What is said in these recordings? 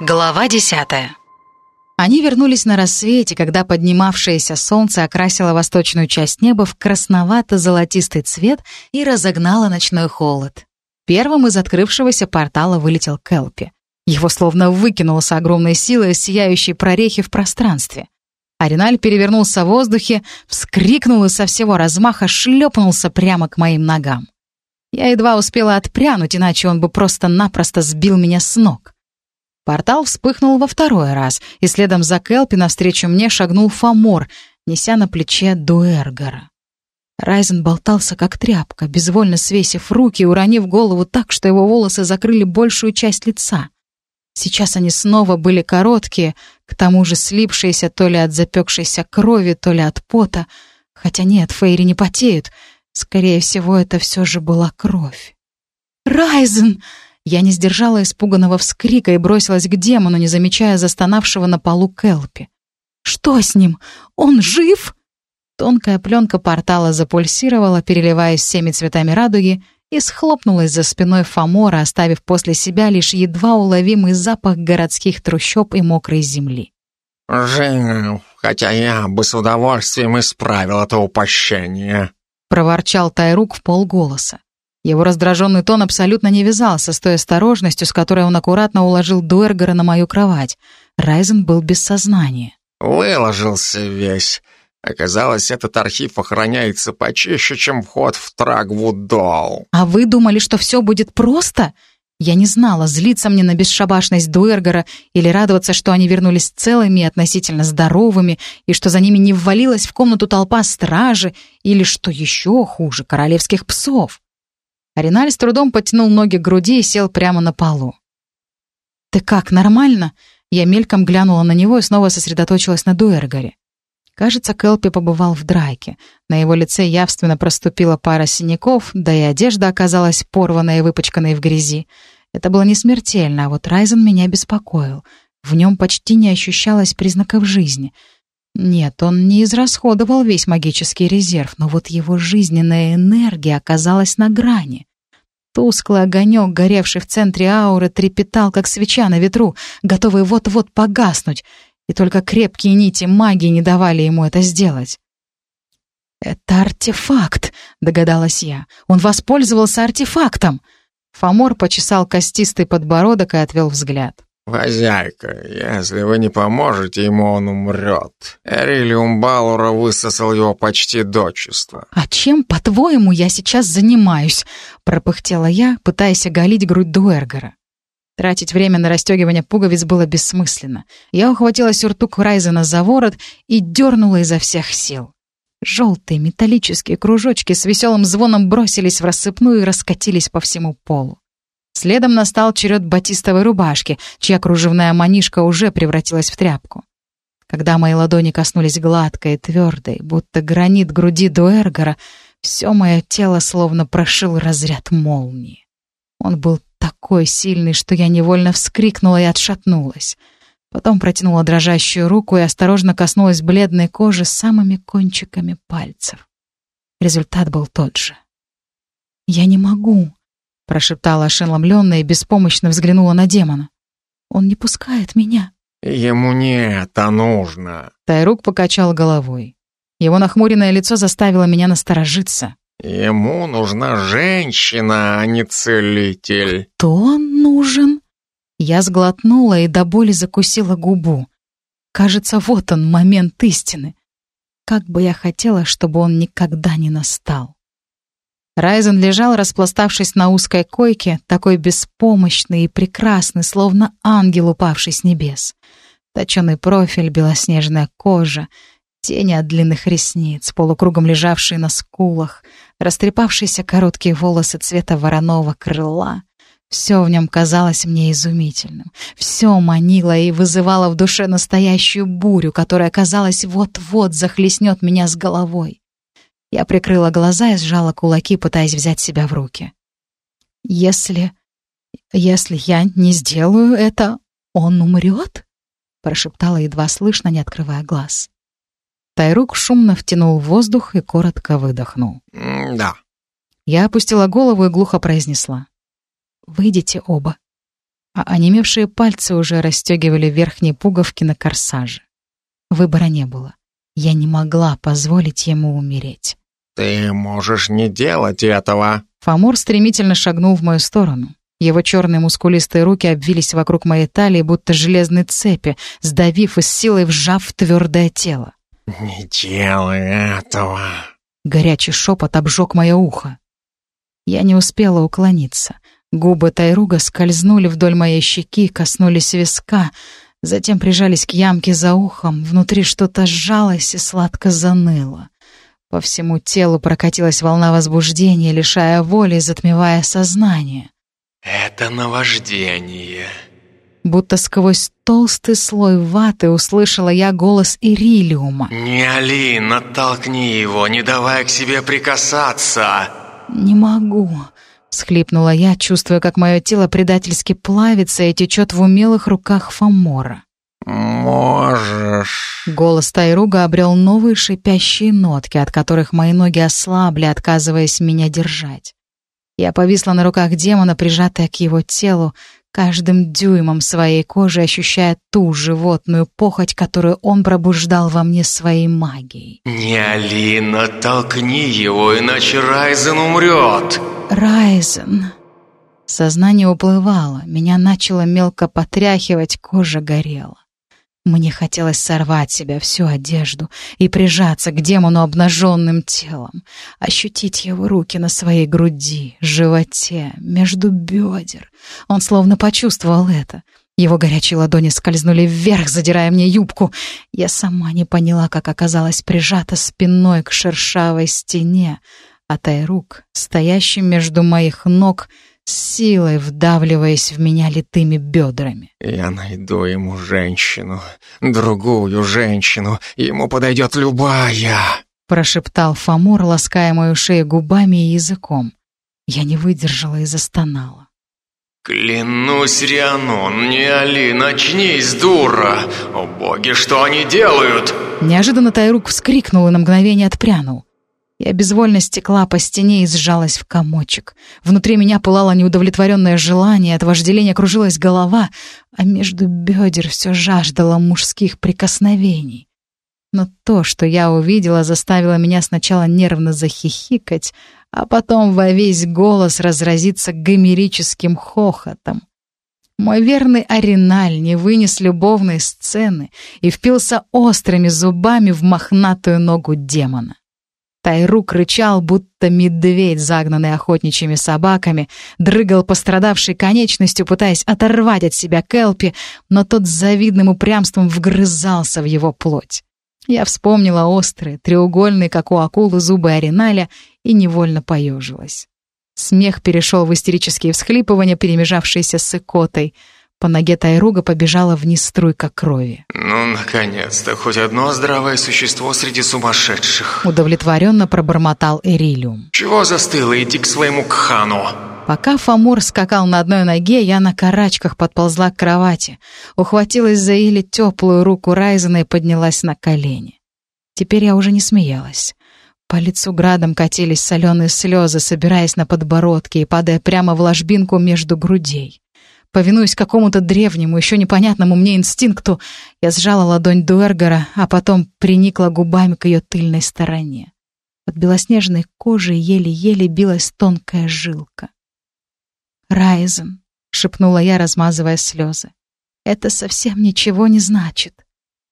Глава десятая. Они вернулись на рассвете, когда поднимавшееся солнце окрасило восточную часть неба в красновато-золотистый цвет и разогнало ночной холод. Первым из открывшегося портала вылетел Келпи. Его словно выкинуло с огромной силой сияющей прорехи в пространстве. Ариналь перевернулся в воздухе, вскрикнул и со всего размаха шлепнулся прямо к моим ногам. Я едва успела отпрянуть, иначе он бы просто-напросто сбил меня с ног. Портал вспыхнул во второй раз, и следом за Келпи навстречу мне шагнул Фомор, неся на плече Дуэргора. Райзен болтался как тряпка, безвольно свесив руки и уронив голову так, что его волосы закрыли большую часть лица. Сейчас они снова были короткие, к тому же слипшиеся то ли от запекшейся крови, то ли от пота. Хотя нет, Фейри не потеют. Скорее всего, это все же была кровь. «Райзен!» Я не сдержала испуганного вскрика и бросилась к демону, не замечая застонавшего на полу Келпи. «Что с ним? Он жив?» Тонкая пленка портала запульсировала, переливаясь всеми цветами радуги, и схлопнулась за спиной Фомора, оставив после себя лишь едва уловимый запах городских трущоб и мокрой земли. «Жив, хотя я бы с удовольствием исправил это упощение», — проворчал Тайрук в полголоса. Его раздраженный тон абсолютно не вязался с той осторожностью, с которой он аккуратно уложил Дуэргера на мою кровать. Райзен был без сознания. «Выложился весь. Оказалось, этот архив охраняется почище, чем вход в Трагвудол». «А вы думали, что все будет просто?» Я не знала, злиться мне на бесшабашность Дуэргера или радоваться, что они вернулись целыми и относительно здоровыми, и что за ними не ввалилась в комнату толпа стражи, или, что еще хуже, королевских псов. Ариналь с трудом подтянул ноги к груди и сел прямо на полу. «Ты как, нормально?» Я мельком глянула на него и снова сосредоточилась на Дуэргаре. Кажется, Келпи побывал в драке. На его лице явственно проступила пара синяков, да и одежда оказалась порванной и выпачканной в грязи. Это было не смертельно, а вот Райзен меня беспокоил. В нем почти не ощущалось признаков жизни. Нет, он не израсходовал весь магический резерв, но вот его жизненная энергия оказалась на грани. Тусклый огонек, горевший в центре ауры, трепетал, как свеча на ветру, готовый вот-вот погаснуть, и только крепкие нити магии не давали ему это сделать. «Это артефакт», — догадалась я. «Он воспользовался артефактом». Фомор почесал костистый подбородок и отвел взгляд. «Хозяйка, если вы не поможете ему, он умрет. Эрилиум Балура высосал его почти дочисто». «А чем, по-твоему, я сейчас занимаюсь?» — пропыхтела я, пытаясь оголить грудь Дуэргера. Тратить время на расстегивание пуговиц было бессмысленно. Я ухватила сюртук Райзена за ворот и дернула изо всех сил. Желтые металлические кружочки с веселым звоном бросились в рассыпную и раскатились по всему полу. Следом настал черед батистовой рубашки, чья кружевная манишка уже превратилась в тряпку. Когда мои ладони коснулись гладкой и твердой, будто гранит груди Дуэргора, все мое тело словно прошил разряд молнии. Он был такой сильный, что я невольно вскрикнула и отшатнулась. Потом протянула дрожащую руку и осторожно коснулась бледной кожи самыми кончиками пальцев. Результат был тот же. «Я не могу», прошептала ошеломленно и беспомощно взглянула на демона. «Он не пускает меня». «Ему не это нужно». Тайрук покачал головой. Его нахмуренное лицо заставило меня насторожиться. «Ему нужна женщина, а не целитель». «Кто он нужен?» Я сглотнула и до боли закусила губу. Кажется, вот он, момент истины. Как бы я хотела, чтобы он никогда не настал. Райзен лежал, распластавшись на узкой койке, такой беспомощный и прекрасный, словно ангел, упавший с небес. Точеный профиль, белоснежная кожа, тени от длинных ресниц, полукругом лежавшие на скулах, растрепавшиеся короткие волосы цвета вороного крыла. Все в нем казалось мне изумительным. Все манило и вызывало в душе настоящую бурю, которая, казалось, вот-вот захлестнет меня с головой. Я прикрыла глаза и сжала кулаки, пытаясь взять себя в руки. «Если... если я не сделаю это, он умрет?» прошептала едва слышно, не открывая глаз. Тайрук шумно втянул воздух и коротко выдохнул. «Да». Я опустила голову и глухо произнесла. «Выйдите оба». а онемевшие пальцы уже расстегивали верхние пуговки на корсаже. Выбора не было. Я не могла позволить ему умереть. «Ты можешь не делать этого!» Фомор стремительно шагнул в мою сторону. Его черные мускулистые руки обвились вокруг моей талии, будто железные цепи, сдавив и с силой вжав в твердое тело. «Не делай этого!» Горячий шепот обжег мое ухо. Я не успела уклониться. Губы Тайруга скользнули вдоль моей щеки, коснулись виска, затем прижались к ямке за ухом, внутри что-то сжалось и сладко заныло. По всему телу прокатилась волна возбуждения, лишая воли, затмевая сознание. «Это наваждение». Будто сквозь толстый слой ваты услышала я голос Ирилиума. «Не Али, натолкни его, не давай к себе прикасаться!» «Не могу», — всхлипнула я, чувствуя, как мое тело предательски плавится и течет в умелых руках Фомора. «Можешь...» Голос Тайруга обрел новые шипящие нотки, от которых мои ноги ослабли, отказываясь меня держать. Я повисла на руках демона, прижатая к его телу, каждым дюймом своей кожи ощущая ту животную похоть, которую он пробуждал во мне своей магией. «Не Алина, толкни его, иначе Райзен умрет!» «Райзен...» Сознание уплывало, меня начало мелко потряхивать, кожа горела. Мне хотелось сорвать себя всю одежду и прижаться к демону обнаженным телом, ощутить его руки на своей груди, животе, между бедер. Он словно почувствовал это. Его горячие ладони скользнули вверх, задирая мне юбку. Я сама не поняла, как оказалась прижата спиной к шершавой стене, а Тайрук, стоящий между моих ног, — силой вдавливаясь в меня литыми бедрами. «Я найду ему женщину, другую женщину, ему подойдет любая!» Прошептал Фомор, лаская мою шею губами и языком. Я не выдержала и застонала. «Клянусь, Рианон, не Али, начнись, дура! О боги, что они делают?» Неожиданно Тайрук вскрикнул и на мгновение отпрянул. Я безвольно стекла по стене и сжалась в комочек. Внутри меня пылало неудовлетворенное желание, от вожделения кружилась голова, а между бедер все жаждало мужских прикосновений. Но то, что я увидела, заставило меня сначала нервно захихикать, а потом во весь голос разразиться гомерическим хохотом. Мой верный Ариналь не вынес любовной сцены и впился острыми зубами в мохнатую ногу демона. Тайрук рычал, будто медведь, загнанный охотничьими собаками, дрыгал пострадавшей конечностью, пытаясь оторвать от себя Келпи, но тот с завидным упрямством вгрызался в его плоть. Я вспомнила острые, треугольные, как у акулы, зубы Ариналя и невольно поежилась. Смех перешел в истерические всхлипывания, перемежавшиеся с икотой — по ноге Тайруга побежала вниз струйка крови. «Ну, наконец-то, хоть одно здравое существо среди сумасшедших!» Удовлетворенно пробормотал Эрилиум. «Чего застыло? Иди к своему Кхану!» Пока Фамур скакал на одной ноге, я на карачках подползла к кровати, ухватилась за или теплую руку Райзена и поднялась на колени. Теперь я уже не смеялась. По лицу градом катились соленые слезы, собираясь на подбородке и падая прямо в ложбинку между грудей. Повинуясь какому-то древнему, еще непонятному мне инстинкту, я сжала ладонь Дуэргера, а потом приникла губами к ее тыльной стороне. Под белоснежной кожей еле-еле билась тонкая жилка. «Райзен», — шепнула я, размазывая слезы, — «это совсем ничего не значит.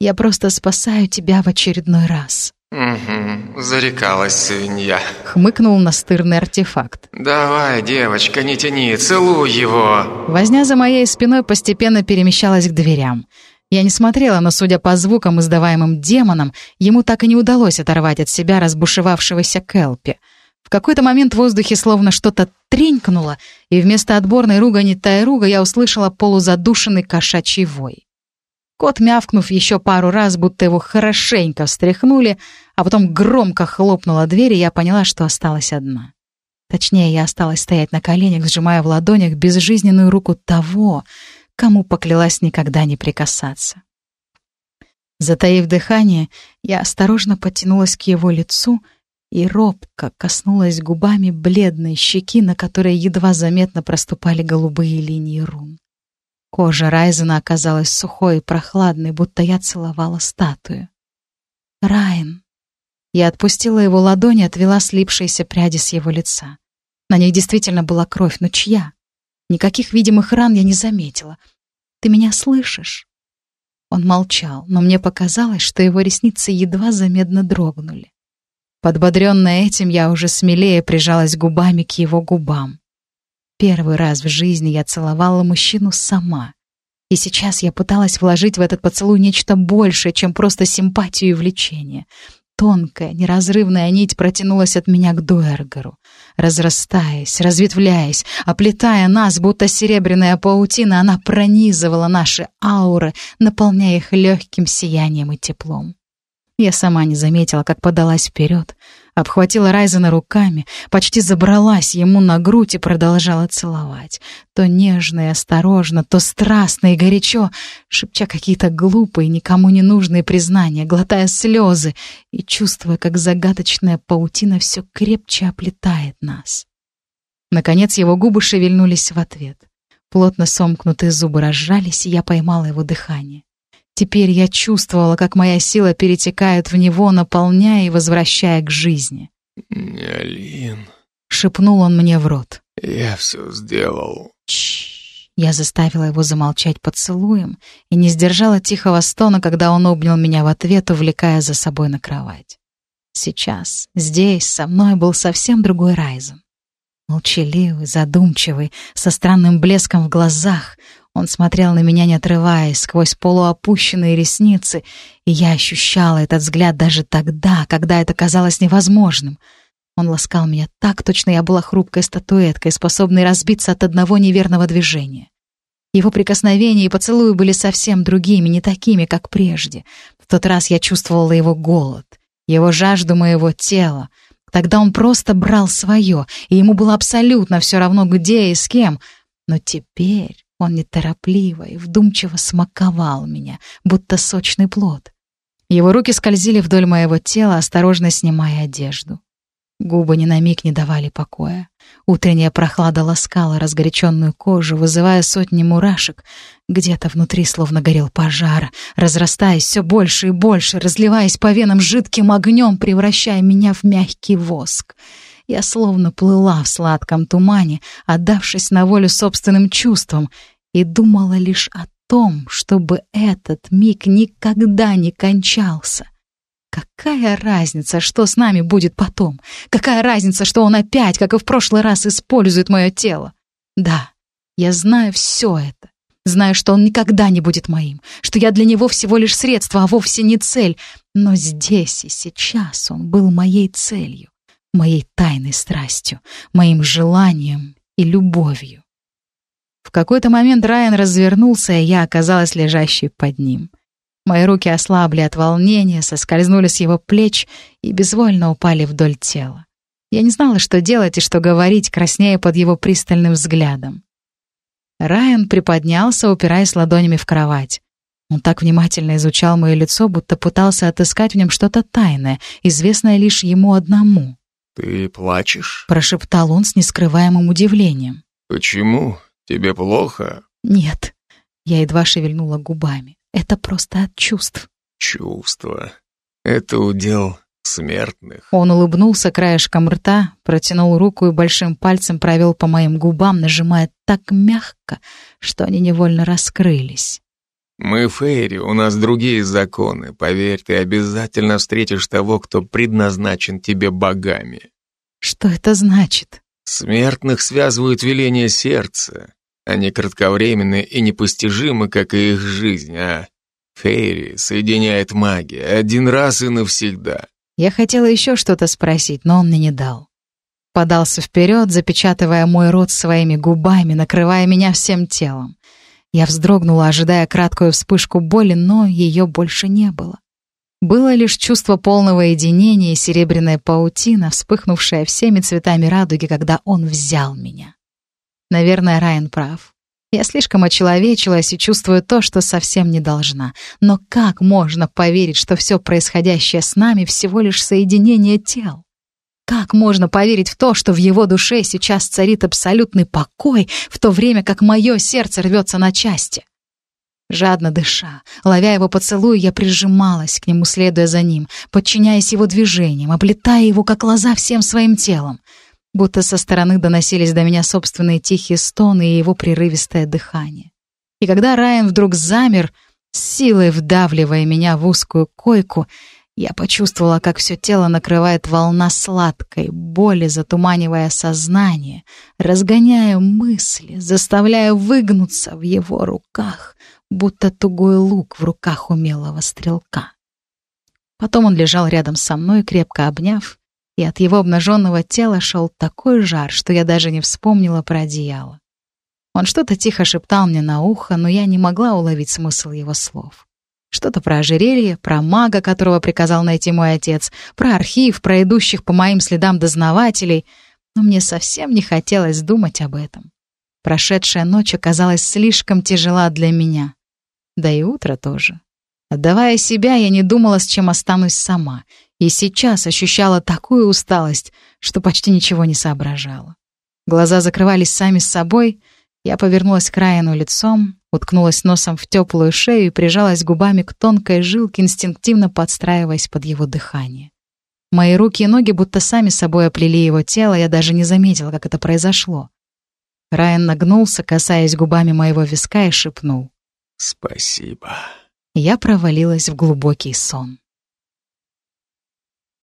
Я просто спасаю тебя в очередной раз». «Угу, зарекалась свинья», — хмыкнул настырный артефакт. «Давай, девочка, не тяни, целуй его». Возня за моей спиной постепенно перемещалась к дверям. Я не смотрела, но, судя по звукам, издаваемым демоном, ему так и не удалось оторвать от себя разбушевавшегося Келпи. В какой-то момент в воздухе словно что-то тренькнуло, и вместо отборной ругани Тайруга я услышала полузадушенный кошачий вой. Кот, мявкнув еще пару раз, будто его хорошенько встряхнули, а потом громко хлопнула дверь, и я поняла, что осталась одна. Точнее, я осталась стоять на коленях, сжимая в ладонях безжизненную руку того, кому поклялась никогда не прикасаться. Затаив дыхание, я осторожно потянулась к его лицу и робко коснулась губами бледной щеки, на которой едва заметно проступали голубые линии рун. Кожа Райзена оказалась сухой и прохладной, будто я целовала статую. «Райан!» Я отпустила его ладонь и отвела слипшиеся пряди с его лица. На них действительно была кровь, но чья? Никаких видимых ран я не заметила. «Ты меня слышишь?» Он молчал, но мне показалось, что его ресницы едва заметно дрогнули. Подбодренная этим, я уже смелее прижалась губами к его губам. Первый раз в жизни я целовала мужчину сама. И сейчас я пыталась вложить в этот поцелуй нечто большее, чем просто симпатию и влечение. Тонкая, неразрывная нить протянулась от меня к Дуэргару, разрастаясь, разветвляясь, оплетая нас, будто серебряная паутина, она пронизывала наши ауры, наполняя их легким сиянием и теплом. Я сама не заметила, как подалась вперед, обхватила Райзена руками, почти забралась ему на грудь и продолжала целовать. То нежно и осторожно, то страстно и горячо, шепча какие-то глупые, никому не нужные признания, глотая слезы и чувствуя, как загадочная паутина все крепче оплетает нас. Наконец его губы шевельнулись в ответ. Плотно сомкнутые зубы разжались, и я поймала его дыхание. Теперь я чувствовала, как моя сила перетекает в него, наполняя и возвращая к жизни. «Алин...» — шепнул он мне в рот. «Я все сделал». Чш. Я заставила его замолчать поцелуем и не сдержала тихого стона, когда он обнял меня в ответ, увлекая за собой на кровать. Сейчас, здесь, со мной был совсем другой Райзен. Молчаливый, задумчивый, со странным блеском в глазах, он смотрел на меня, не отрываясь, сквозь полуопущенные ресницы, и я ощущала этот взгляд даже тогда, когда это казалось невозможным. Он ласкал меня так, точно я была хрупкой статуэткой, способной разбиться от одного неверного движения. Его прикосновения и поцелуи были совсем другими, не такими, как прежде. В тот раз я чувствовала его голод, его жажду моего тела. Тогда он просто брал свое, и ему было абсолютно все равно, где и с кем. Но теперь он неторопливо и вдумчиво смаковал меня, будто сочный плод. Его руки скользили вдоль моего тела, осторожно снимая одежду. Губы ни на миг не давали покоя. Утренняя прохлада ласкала разгоряченную кожу, вызывая сотни мурашек. Где-то внутри словно горел пожар, разрастаясь все больше и больше, разливаясь по венам жидким огнем, превращая меня в мягкий воск. Я словно плыла в сладком тумане, отдавшись на волю собственным чувствам, и думала лишь о том, чтобы этот миг никогда не кончался. Какая разница, что с нами будет потом? Какая разница, что он опять, как и в прошлый раз, использует мое тело? Да, я знаю все это. Знаю, что он никогда не будет моим, что я для него всего лишь средство, а вовсе не цель. Но здесь и сейчас он был моей целью, моей тайной страстью, моим желанием и любовью. В какой-то момент Райан развернулся, и я оказалась лежащей под ним. Мои руки ослабли от волнения, соскользнули с его плеч и безвольно упали вдоль тела. Я не знала, что делать и что говорить, краснея под его пристальным взглядом. Райан приподнялся, упираясь ладонями в кровать. Он так внимательно изучал мое лицо, будто пытался отыскать в нем что-то тайное, известное лишь ему одному. «Ты плачешь?» — прошептал он с нескрываемым удивлением. «Почему? «Тебе плохо?» «Нет». Я едва шевельнула губами. «Это просто от чувств». «Чувства. Это удел смертных». Он улыбнулся краешком рта, протянул руку и большим пальцем провел по моим губам, нажимая так мягко, что они невольно раскрылись. «Мы Фейри, у нас другие законы. Поверь, ты обязательно встретишь того, кто предназначен тебе богами». «Что это значит?» «Смертных связывают веления сердца. Они кратковременны и непостижимы, как и их жизнь, а Фейри соединяет магия один раз и навсегда. Я хотела еще что-то спросить, но он мне не дал. Подался вперед, запечатывая мой рот своими губами, накрывая меня всем телом. Я вздрогнула, ожидая краткую вспышку боли, но ее больше не было. Было лишь чувство полного единения и серебряная паутина, вспыхнувшая всеми цветами радуги, когда он взял меня. Наверное, Райан прав. Я слишком очеловечилась и чувствую то, что совсем не должна. Но как можно поверить, что все происходящее с нами всего лишь соединение тел? Как можно поверить в то, что в его душе сейчас царит абсолютный покой, в то время как мое сердце рвется на части? Жадно дыша, ловя его поцелуй, я прижималась к нему, следуя за ним, подчиняясь его движениям, облетая его, как лоза, всем своим телом. Будто со стороны доносились до меня собственные тихие стоны и его прерывистое дыхание. И когда Райан вдруг замер, силой вдавливая меня в узкую койку, я почувствовала, как все тело накрывает волна сладкой боли, затуманивая сознание, разгоняя мысли, заставляя выгнуться в его руках, будто тугой лук в руках умелого стрелка. Потом он лежал рядом со мной, крепко обняв, и от его обнаженного тела шел такой жар, что я даже не вспомнила про одеяло. Он что-то тихо шептал мне на ухо, но я не могла уловить смысл его слов. Что-то про ожерелье, про мага, которого приказал найти мой отец, про архив, про идущих по моим следам дознавателей, но мне совсем не хотелось думать об этом. Прошедшая ночь оказалась слишком тяжела для меня. Да и утро тоже. Отдавая себя, я не думала, с чем останусь сама, и сейчас ощущала такую усталость, что почти ничего не соображала. Глаза закрывались сами с собой, я повернулась к Райану лицом, уткнулась носом в теплую шею и прижалась губами к тонкой жилке, инстинктивно подстраиваясь под его дыхание. Мои руки и ноги будто сами собой оплели его тело, я даже не заметила, как это произошло. Райан нагнулся, касаясь губами моего виска, и шепнул. «Спасибо». Я провалилась в глубокий сон.